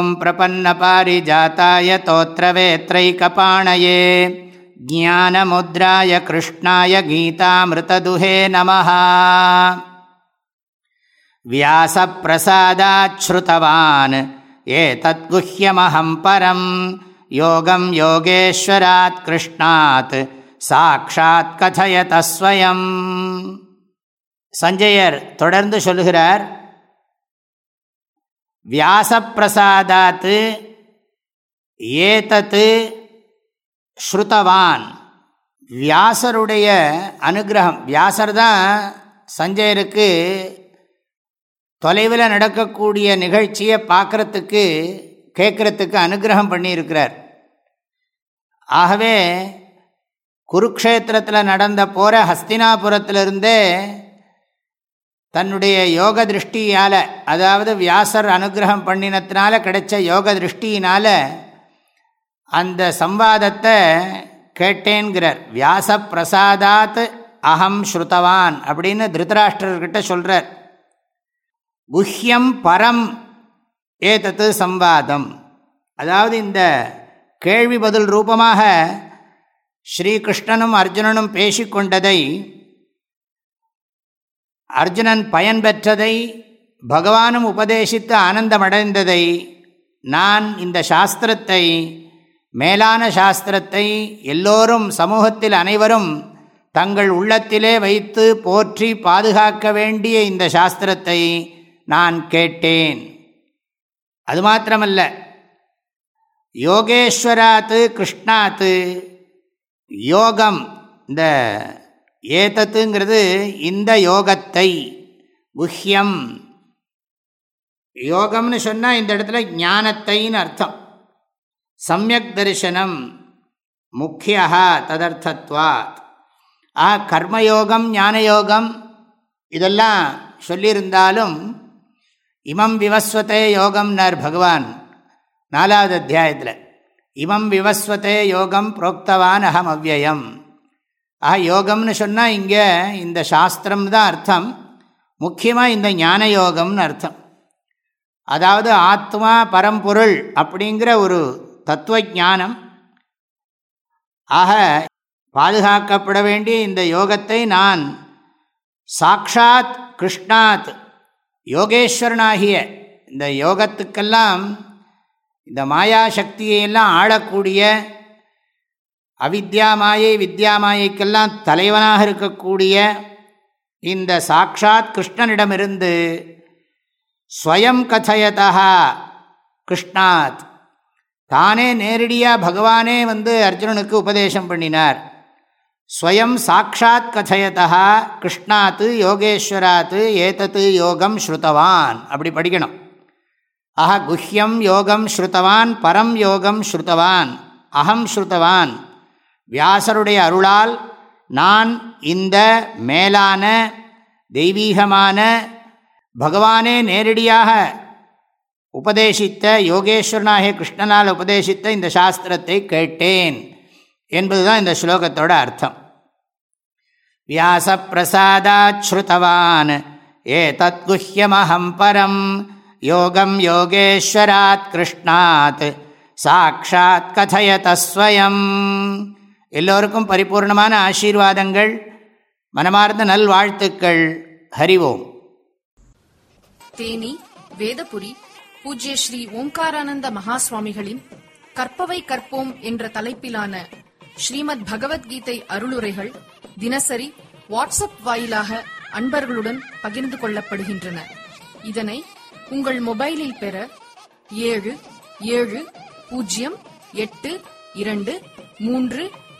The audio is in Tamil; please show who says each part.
Speaker 1: ॐ प्रपन्नपारिजाताय तोत्रवेत्रैकपाणये ज्ञानमुद्राय कृष्णाय गीतामृतदुहे नमः व्यासप्रसादाच्छ्रुतवान् एतद्गुह्यमहं परं योगं योगेश्वरात् कृष्णात् சாட்சாத் கதயத ஸ்வயம் சஞ்சயர் தொடர்ந்து சொல்லுகிறார் வியாசப்பிரசாதாத்து ஏதத்து ஸ்ருதவான். வியாசருடைய அனுகிரகம். வியாசர் தான் சஞ்சயருக்கு தொலைவில் நடக்கக்கூடிய நிகழ்ச்சியை பார்க்குறதுக்கு கேட்குறதுக்கு அனுகிரகம் பண்ணியிருக்கிறார். ஆகவே குருக்ஷேத்திரத்தில் நடந்த போகிற ஹஸ்தினாபுரத்திலிருந்தே தன்னுடைய யோக திருஷ்டியால் அதாவது வியாசர் அனுகிரகம் பண்ணினத்தினால கிடைச்ச யோக திருஷ்டியினால் அந்த சம்வாதத்தை கேட்டேன்கிறார். வியாச பிரசாதாத் அகம் ஸ்ருதவான் அப்படின்னு திருதராஷ்டிரர்கிட்ட சொல்கிறார் குஹ்யம் பரம் ஏதத்து சம்வாதம். அதாவது இந்த கேள்வி பதில் ரூபமாக ஸ்ரீகிருஷ்ணனும் அர்ஜுனனும் பேசிக்கொண்டதை அர்ஜுனன் பயன் பெற்றதை பகவானும் உபதேசித்து ஆனந்தமடைந்ததை நான் இந்த சாஸ்திரத்தை மேலான சாஸ்திரத்தை எல்லோரும் சமூகத்தில் அனைவரும் தங்கள் உள்ளத்திலே வைத்து போற்றி பாதுகாக்க வேண்டிய இந்த சாஸ்திரத்தை நான் கேட்டேன். அது மாத்திரமல்ல. யோகேஸ்வராத்து கிருஷ்ணாத்து யோகம் இந்த ஏதத்துங்கிறது இந்த யோகத்தை. குஹ்யம் யோகம்னு சொன்னால் இந்த இடத்துல ஞானத்தைன்னு அர்த்தம். சமயக் தரிசனம். முக்கியா ததர்த்தத்வாத். ஆ கர்மயோகம் ஞானயோகம் இதெல்லாம் சொல்லியிருந்தாலும் இமம் விவஸ்வத்தே யோகம்னார் பகவான் நாலாவது அத்தியாயத்தில். இமம் விவஸ்வத்தே யோகம் புரோக்தவான் அகம் அவ்வயம் ஆ யோகம்னு சொன்னால் இங்கே இந்த சாஸ்திரம் தான் அர்த்தம். முக்கியமாக இந்த ஞான யோகம்னு அர்த்தம். அதாவது ஆத்மா பரம்பொருள் அப்படிங்கிற ஒரு தத்துவ ஞானம் ஆக பாதுகாக்கப்பட வேண்டிய இந்த யோகத்தை நான் சாக்ஷாத் கிருஷ்ணாத் யோகேஸ்வரனாகிய இந்த யோகத்துக்கெல்லாம் இந்த மாயா சக்தியெல்லாம் ஆளக்கூடிய அவித்யா மாயை வித்யா மாயைக்கெல்லாம் தலைவனாக இருக்கக்கூடிய இந்த சாட்சாத் கிருஷ்ணனிடமிருந்து ஸ்வயம் கதையதா கிருஷ்ணாத். தானே நேரடியாக பகவானே வந்து அர்ஜுனனுக்கு உபதேசம் பண்ணினார். ஸ்வயம் சாட்சாத் கதையதா கிருஷ்ணாத்து யோகேஸ்வராத்து ஏதத்து யோகம் ஸ்ருதவான். அப்படி படிக்கணும். ஆஹா குஹ்யம் யோகம் ஸ்ருதவான் பரம் யோகம் ஸ்ருதவான் அகம் ஸ்ருதவான். வியாசருடைய அருளால் நான் இந்த மேலான தெய்வீகமான பகவானே நேரடியாக உபதேசித்த யோகேஸ்வரனாகிய கிருஷ்ணனால் உபதேசித்த இந்த சாஸ்திரத்தை கேட்டேன் என்பதுதான் இந்த ஸ்லோகத்தோட அர்த்தம். வியாச பிரசாதாச்ருதவான் ஏ தத்குஹ்யமஹம் பரம் யோகம் யோகேஸ்வராத் கிருஷ்ணாத் சாட்சாத் கதயதஸ்வயம் எல்லோருக்கும் பரிபூர்ணமான ஆசீர்வாதங்கள் மனமார்ந்த நல்வாழ்த்துக்கள். ஹரிவோம்.
Speaker 2: தேனி வேதபுரி பூஜ்ய ஸ்ரீ ஓம்காரானந்த மகாசுவாமிகளின் கற்பவை கற்போம் என்ற தலைப்பிலான ஸ்ரீமத் பகவத்கீதை அருளுரைகள் தினசரி வாட்ஸ்அப் வாயிலாக அன்பர்களுடன் பகிர்ந்து கொள்ளப்படுகின்றன. இதனை உங்கள் மொபைலில் பெற ஏழு ஏழு பூஜ்ஜியம் எட்டு இரண்டு மூன்று